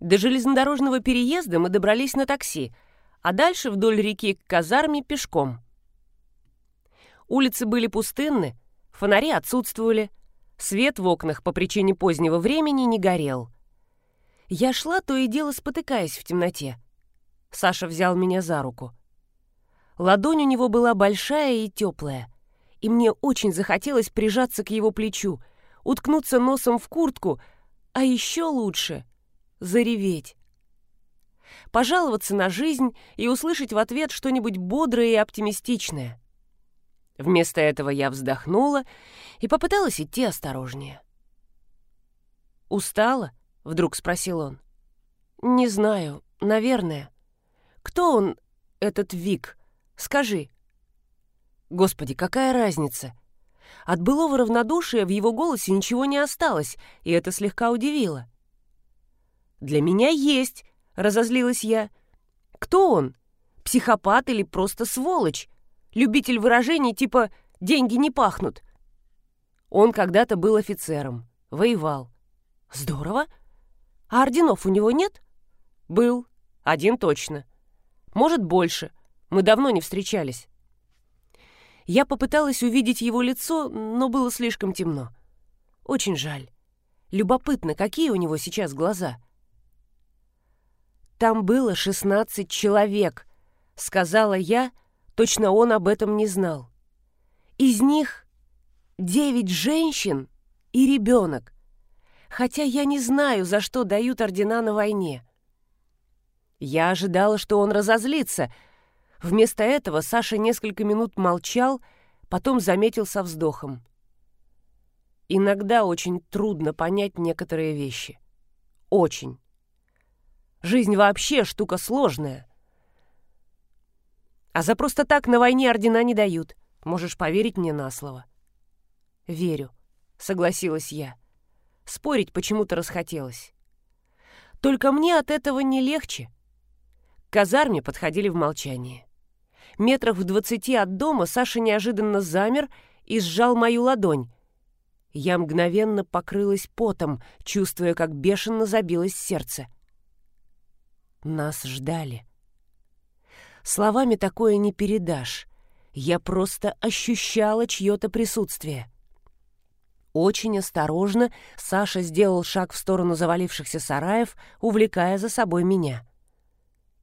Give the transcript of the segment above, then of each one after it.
До железнодорожного переезда мы добрались на такси, а дальше вдоль реки к казарме пешком. Улицы были пустынны, фонари отсутствовали, свет в окнах по причине позднего времени не горел. Я шла, то и дело спотыкаясь в темноте. Саша взял меня за руку. Ладонь у него была большая и теплая, и мне очень захотелось прижаться к его плечу, уткнуться носом в куртку, а еще лучше — зареветь. Пожаловаться на жизнь и услышать в ответ что-нибудь бодрое и оптимистичное. Вместо этого я вздохнула и попыталась идти осторожнее. «Устала?» — вдруг спросил он. «Не знаю, наверное. Кто он, этот Вик? Скажи». Господи, какая разница? От былого равнодушия в его голосе ничего не осталось, и это слегка удивило. «Для меня есть», — разозлилась я. «Кто он? Психопат или просто сволочь? Любитель выражений типа «деньги не пахнут». Он когда-то был офицером, воевал. Здорово. А орденов у него нет? Был. Один точно. Может, больше. Мы давно не встречались. Я попыталась увидеть его лицо, но было слишком темно. Очень жаль. Любопытно, какие у него сейчас глаза. Там было шестнадцать человек, сказала я, — Точно он об этом не знал. Из них девять женщин и ребенок. Хотя я не знаю, за что дают ордена на войне. Я ожидала, что он разозлится. Вместо этого Саша несколько минут молчал, потом заметил со вздохом. Иногда очень трудно понять некоторые вещи. Очень. Жизнь вообще штука сложная. А за просто так на войне ордена не дают. Можешь поверить мне на слово. Верю, согласилась я. Спорить почему-то расхотелось. Только мне от этого не легче. К казарме подходили в молчании. Метрах в двадцати от дома Саша неожиданно замер и сжал мою ладонь. Я мгновенно покрылась потом, чувствуя, как бешено забилось сердце. Нас ждали. Словами такое не передашь. Я просто ощущала чье-то присутствие. Очень осторожно Саша сделал шаг в сторону завалившихся сараев, увлекая за собой меня.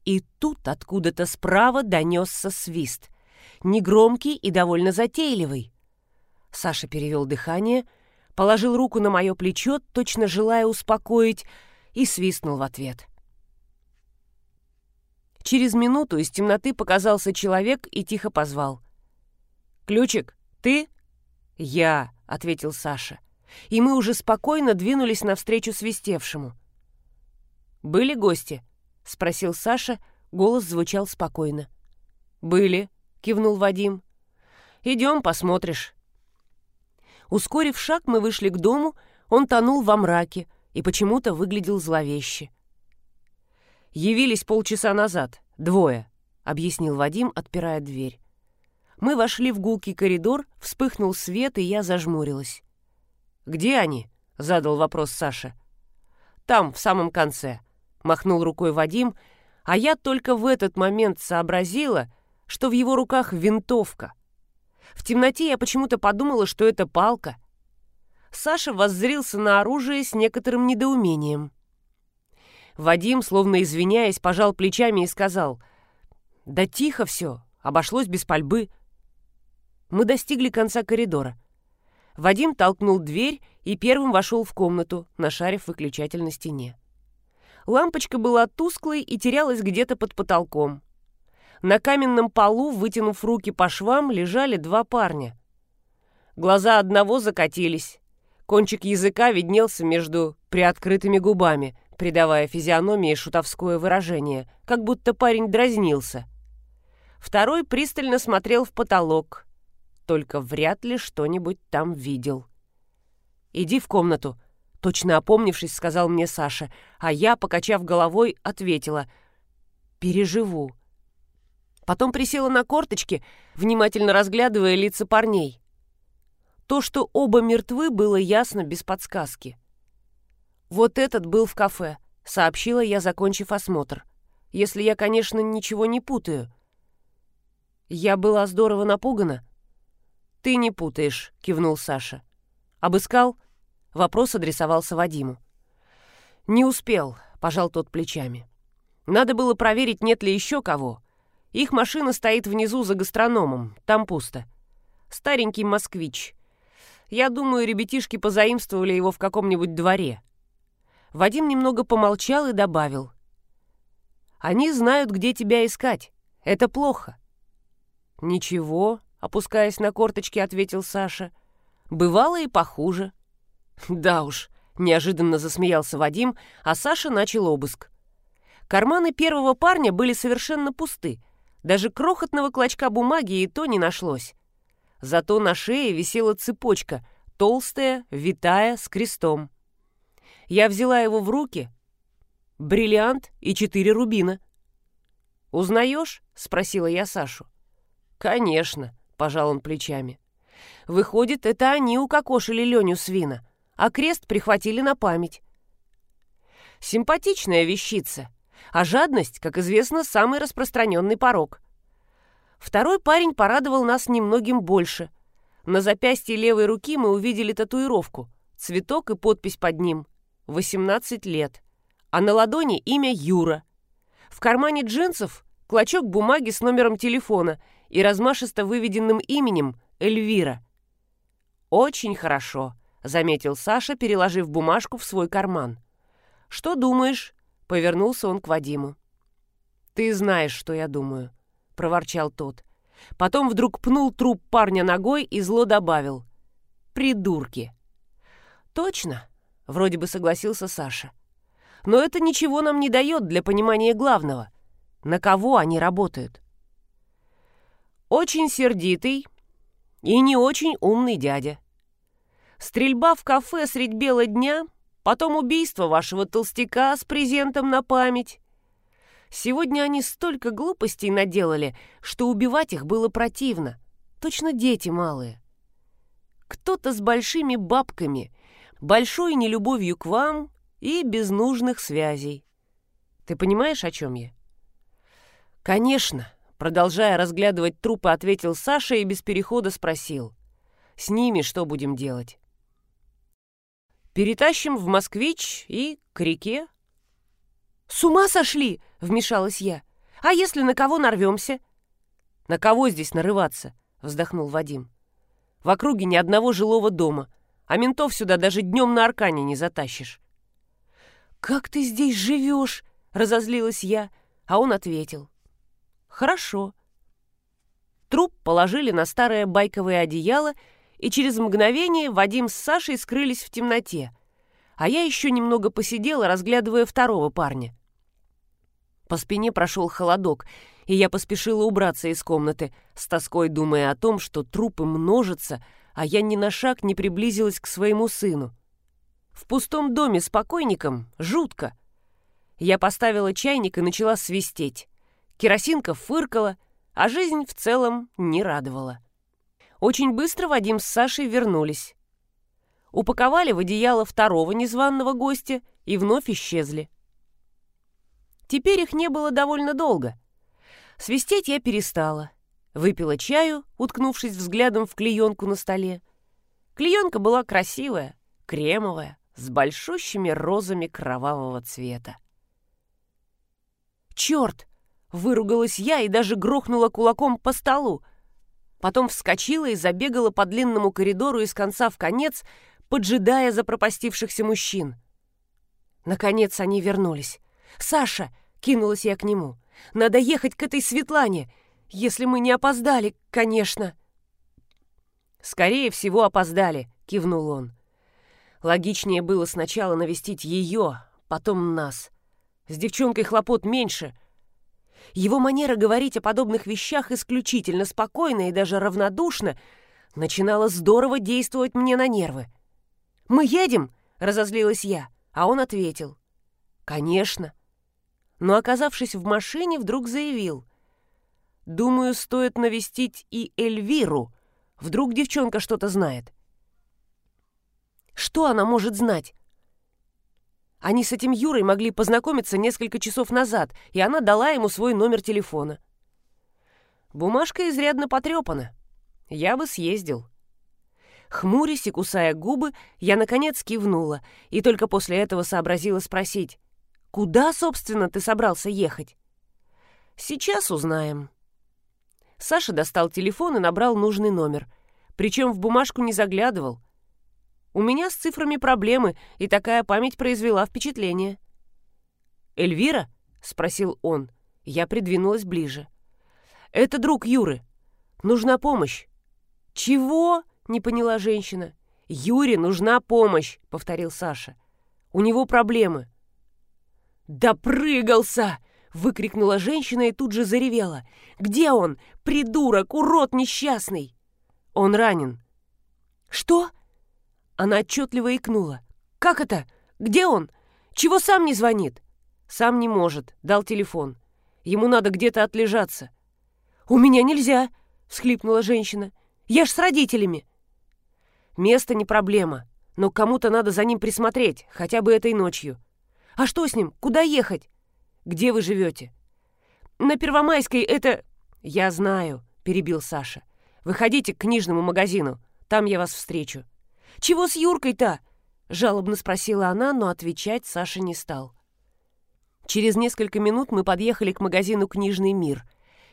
И тут откуда-то справа донесся свист. Негромкий и довольно затейливый. Саша перевел дыхание, положил руку на мое плечо, точно желая успокоить, и свистнул в ответ. — Через минуту из темноты показался человек и тихо позвал. «Ключик, ты?» «Я», — ответил Саша. И мы уже спокойно двинулись навстречу свистевшему. «Были гости?» — спросил Саша, голос звучал спокойно. «Были», — кивнул Вадим. «Идем, посмотришь». Ускорив шаг, мы вышли к дому, он тонул во мраке и почему-то выглядел зловеще. «Явились полчаса назад. Двое», — объяснил Вадим, отпирая дверь. Мы вошли в гулкий коридор, вспыхнул свет, и я зажмурилась. «Где они?» — задал вопрос Саша. «Там, в самом конце», — махнул рукой Вадим, а я только в этот момент сообразила, что в его руках винтовка. В темноте я почему-то подумала, что это палка. Саша воззрился на оружие с некоторым недоумением. Вадим, словно извиняясь, пожал плечами и сказал, «Да тихо все, обошлось без пальбы». Мы достигли конца коридора. Вадим толкнул дверь и первым вошел в комнату, нашарив выключатель на стене. Лампочка была тусклой и терялась где-то под потолком. На каменном полу, вытянув руки по швам, лежали два парня. Глаза одного закатились. Кончик языка виднелся между приоткрытыми губами, придавая физиономии шутовское выражение, как будто парень дразнился. Второй пристально смотрел в потолок, только вряд ли что-нибудь там видел. «Иди в комнату», — точно опомнившись, сказал мне Саша, а я, покачав головой, ответила «Переживу». Потом присела на корточки, внимательно разглядывая лица парней. То, что оба мертвы, было ясно без подсказки. Вот этот был в кафе, сообщила я, закончив осмотр. «Если я, конечно, ничего не путаю». Я была здорово напугана. «Ты не путаешь», — кивнул Саша. «Обыскал?» Вопрос адресовался Вадиму. «Не успел», — пожал тот плечами. «Надо было проверить, нет ли еще кого. Их машина стоит внизу за гастрономом, там пусто. Старенький москвич. Я думаю, ребятишки позаимствовали его в каком-нибудь дворе». Вадим немного помолчал и добавил. «Они знают, где тебя искать. Это плохо». «Ничего», — опускаясь на корточки, ответил Саша. «Бывало и похуже». «Да уж», — неожиданно засмеялся Вадим, а Саша начал обыск. Карманы первого парня были совершенно пусты. Даже крохотного клочка бумаги и то не нашлось. Зато на шее висела цепочка, толстая, витая, с крестом. Я взяла его в руки. Бриллиант и четыре рубина. «Узнаешь?» — спросила я Сашу. «Конечно», — пожал он плечами. «Выходит, это они укокошили Леню свина, а крест прихватили на память. Симпатичная вещица, а жадность, как известно, самый распространенный порог. Второй парень порадовал нас немногим больше. На запястье левой руки мы увидели татуировку, цветок и подпись под ним. 18 лет. А на ладони имя Юра. В кармане джинсов клочок бумаги с номером телефона и размашисто выведенным именем Эльвира. «Очень хорошо», — заметил Саша, переложив бумажку в свой карман. «Что думаешь?» — повернулся он к Вадиму. «Ты знаешь, что я думаю», — проворчал тот. Потом вдруг пнул труп парня ногой и зло добавил. «Придурки!» «Точно», — вроде бы согласился Саша. «Но это ничего нам не дает для понимания главного. На кого они работают?» «Очень сердитый и не очень умный дядя. Стрельба в кафе средь бела дня, потом убийство вашего толстяка с презентом на память. Сегодня они столько глупостей наделали, что убивать их было противно. Точно дети малые. Кто-то с большими бабками, большой нелюбовью к вам и без нужных связей. Ты понимаешь, о чем я? Конечно, продолжая разглядывать трупы, ответил Саша и без перехода спросил. С ними что будем делать? Перетащим в Москвич и к реке. «С ума сошли!» — вмешалась я. «А если на кого нарвемся?» «На кого здесь нарываться?» — вздохнул Вадим. «В округе ни одного жилого дома, а ментов сюда даже днем на аркане не затащишь». «Как ты здесь живешь?» — разозлилась я, а он ответил. «Хорошо». Труп положили на старое байковое одеяло, и через мгновение Вадим с Сашей скрылись в темноте, а я еще немного посидела, разглядывая второго парня. По спине прошел холодок, и я поспешила убраться из комнаты, с тоской думая о том, что трупы множатся, а я ни на шаг не приблизилась к своему сыну. В пустом доме с покойником жутко. Я поставила чайник и начала свистеть. Керосинка фыркала, а жизнь в целом не радовала. Очень быстро Вадим с Сашей вернулись. Упаковали в одеяло второго незваного гостя и вновь исчезли. Теперь их не было довольно долго. Свистеть я перестала. Выпила чаю, уткнувшись взглядом в клеенку на столе. Клеенка была красивая, кремовая, с большущими розами кровавого цвета. «Черт!» — выругалась я и даже грохнула кулаком по столу. Потом вскочила и забегала по длинному коридору из конца в конец, поджидая запропастившихся мужчин. Наконец они вернулись. «Саша!» — кинулась я к нему. «Надо ехать к этой Светлане, если мы не опоздали, конечно!» «Скорее всего, опоздали», — кивнул он. «Логичнее было сначала навестить ее, потом нас. С девчонкой хлопот меньше». Его манера говорить о подобных вещах исключительно спокойно и даже равнодушно начинала здорово действовать мне на нервы. «Мы едем?» — разозлилась я, а он ответил. «Конечно» но, оказавшись в машине, вдруг заявил. «Думаю, стоит навестить и Эльвиру. Вдруг девчонка что-то знает». «Что она может знать?» Они с этим Юрой могли познакомиться несколько часов назад, и она дала ему свой номер телефона. Бумажка изрядно потрепана. Я бы съездил. Хмурясь и кусая губы, я, наконец, кивнула, и только после этого сообразила спросить, «Куда, собственно, ты собрался ехать?» «Сейчас узнаем». Саша достал телефон и набрал нужный номер. Причем в бумажку не заглядывал. У меня с цифрами проблемы, и такая память произвела впечатление. «Эльвира?» — спросил он. Я придвинулась ближе. «Это друг Юры. Нужна помощь». «Чего?» — не поняла женщина. «Юре нужна помощь», — повторил Саша. «У него проблемы». «Допрыгался!» — выкрикнула женщина и тут же заревела. «Где он? Придурок, урод несчастный!» «Он ранен». «Что?» Она отчетливо икнула. «Как это? Где он? Чего сам не звонит?» «Сам не может. Дал телефон. Ему надо где-то отлежаться». «У меня нельзя!» — всхлипнула женщина. «Я ж с родителями!» «Место не проблема, но кому-то надо за ним присмотреть, хотя бы этой ночью. А что с ним? Куда ехать? Где вы живете?» «На Первомайской это...» «Я знаю», — перебил Саша. «Выходите к книжному магазину, там я вас встречу». Чего с Юркой-то?» — жалобно спросила она, но отвечать Саша не стал. Через несколько минут мы подъехали к магазину «Книжный мир».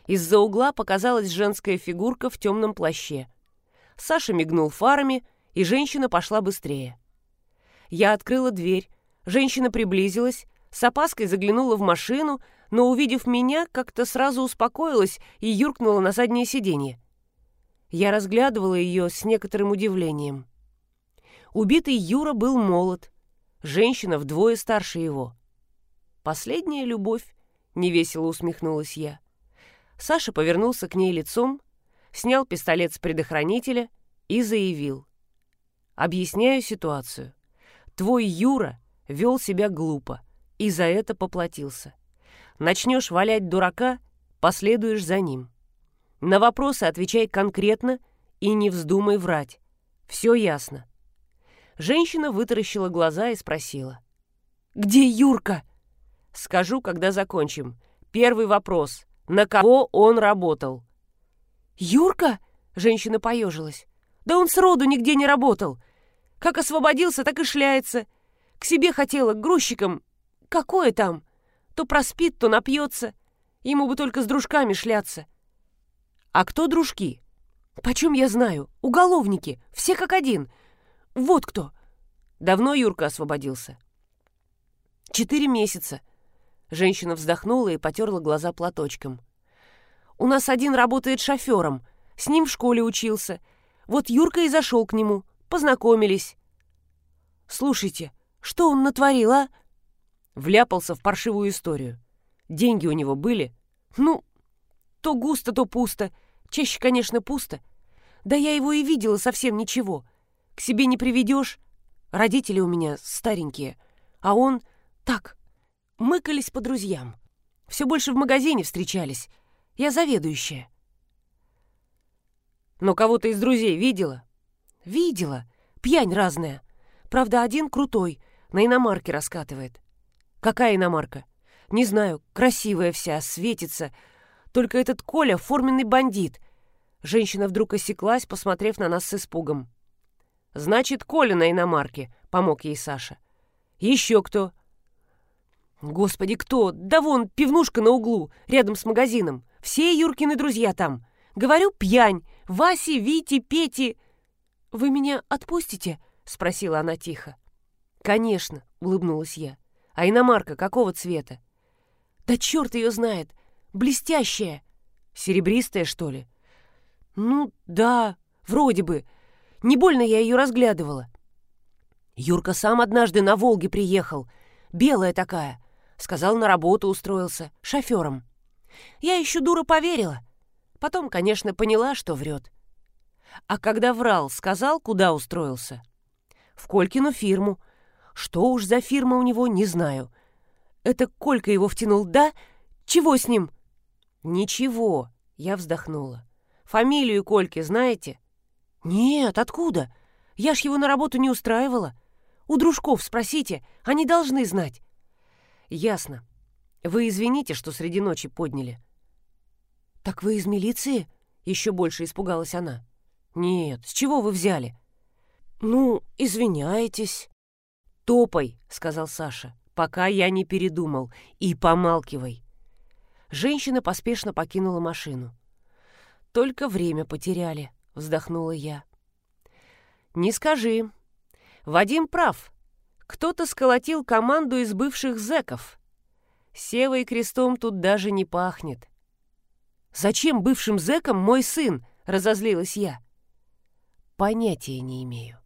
Из-за угла показалась женская фигурка в темном плаще. Саша мигнул фарами, и женщина пошла быстрее. Я открыла дверь. Женщина приблизилась, с опаской заглянула в машину, но, увидев меня, как-то сразу успокоилась и юркнула на заднее сиденье. Я разглядывала ее с некоторым удивлением. Убитый Юра был молод, женщина вдвое старше его. «Последняя любовь», — невесело усмехнулась я. Саша повернулся к ней лицом, снял пистолет с предохранителя и заявил. «Объясняю ситуацию. Твой Юра вел себя глупо и за это поплатился. Начнешь валять дурака, последуешь за ним. На вопросы отвечай конкретно и не вздумай врать. Все ясно. Женщина вытаращила глаза и спросила. «Где Юрка?» «Скажу, когда закончим. Первый вопрос. На кого он работал?» «Юрка?» — женщина поежилась. «Да он сроду нигде не работал. Как освободился, так и шляется. К себе хотела, к грузчикам. Какое там? То проспит, то напьется. Ему бы только с дружками шляться». «А кто дружки?» «Почем я знаю? Уголовники. Все как один. Вот кто. Давно Юрка освободился? Четыре месяца. Женщина вздохнула и потерла глаза платочком. У нас один работает шофером. С ним в школе учился. Вот Юрка и зашел к нему. Познакомились. Слушайте, что он натворил, а? Вляпался в паршивую историю. Деньги у него были? Ну, то густо, то пусто. Чаще, конечно, пусто. Да я его и видела совсем ничего. К себе не приведешь. Родители у меня старенькие. А он так, мыкались по друзьям. Все больше в магазине встречались. Я заведующая. Но кого-то из друзей видела? Видела. Пьянь разная. Правда, один крутой, на иномарке раскатывает. Какая иномарка? Не знаю, красивая вся, светится. Только этот Коля — форменный бандит. Женщина вдруг осеклась, посмотрев на нас с испугом. «Значит, Коля на иномарке», — помог ей Саша. «Еще кто?» «Господи, кто? Да вон, пивнушка на углу, рядом с магазином. Все Юркины друзья там. Говорю, пьянь. Васи, Вити, Пети...» «Вы меня отпустите?» — спросила она тихо. «Конечно», — улыбнулась я. «А иномарка какого цвета?» «Да черт ее знает! Блестящая!» «Серебристая, что ли?» «Ну, да, вроде бы. Не больно я ее разглядывала. Юрка сам однажды на Волге приехал. Белая такая. Сказал, на работу устроился. Шофером. Я еще дура поверила. Потом, конечно, поняла, что врет. А когда врал, сказал, куда устроился? В Колькину фирму. Что уж за фирма у него, не знаю. Это Колька его втянул, да? Чего с ним? Ничего, я вздохнула. Фамилию Кольки знаете? «Нет, откуда? Я ж его на работу не устраивала. У дружков спросите, они должны знать». «Ясно. Вы извините, что среди ночи подняли». «Так вы из милиции?» — еще больше испугалась она. «Нет, с чего вы взяли?» «Ну, извиняетесь». «Топай», — сказал Саша, — «пока я не передумал. И помалкивай». Женщина поспешно покинула машину. «Только время потеряли», — вздохнула я. «Не скажи. Вадим прав. Кто-то сколотил команду из бывших зэков. Севой крестом тут даже не пахнет». «Зачем бывшим зэкам мой сын?» — разозлилась я. «Понятия не имею».